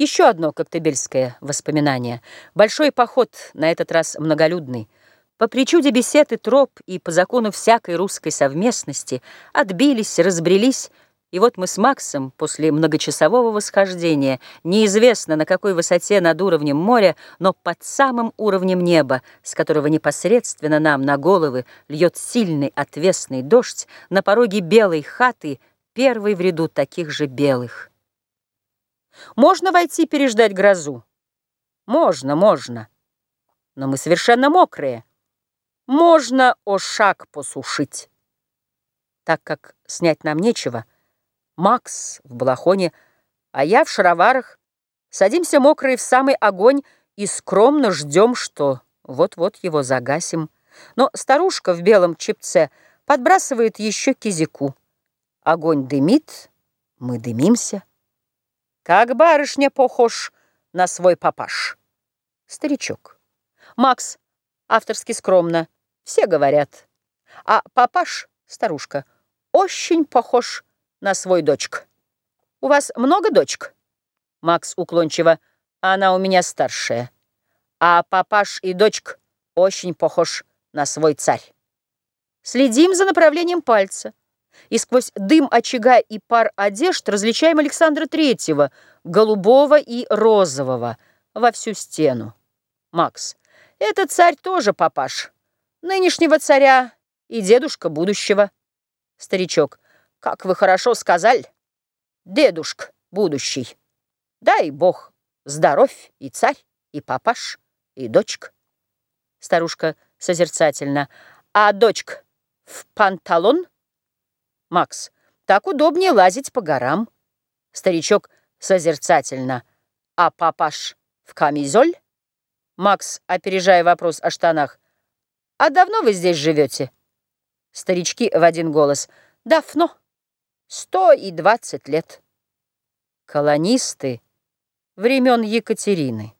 Еще одно коктебельское воспоминание. Большой поход, на этот раз многолюдный. По причуде бесед и троп и по закону всякой русской совместности отбились, разбрелись, и вот мы с Максом после многочасового восхождения, неизвестно на какой высоте над уровнем моря, но под самым уровнем неба, с которого непосредственно нам на головы льет сильный отвесный дождь, на пороге белой хаты, первый в ряду таких же белых. Можно войти переждать грозу? Можно, можно. Но мы совершенно мокрые. Можно о шаг посушить. Так как снять нам нечего, Макс в балахоне, а я в шароварах. Садимся мокрые в самый огонь и скромно ждем, что вот-вот его загасим. Но старушка в белом чепце подбрасывает еще кизику. Огонь дымит, мы дымимся. Как барышня похож на свой папаш. Старичок. Макс, авторски скромно, все говорят. А папаш, старушка, очень похож на свой дочк. У вас много дочек? Макс уклончиво. Она у меня старшая. А папаш и дочк очень похож на свой царь. Следим за направлением пальца. И сквозь дым очага и пар одежд различаем Александра Третьего, голубого и розового, во всю стену. Макс. Это царь тоже папаш. Нынешнего царя и дедушка будущего. Старичок. Как вы хорошо сказали, дедушка будущий. Дай бог здоровь и царь, и папаш, и дочка. Старушка созерцательно. А дочка в панталон? Макс. Так удобнее лазить по горам. Старичок созерцательно. А папаш в камизоль? Макс, опережая вопрос о штанах. А давно вы здесь живете? Старички в один голос. Давно. Сто и двадцать лет. Колонисты времен Екатерины.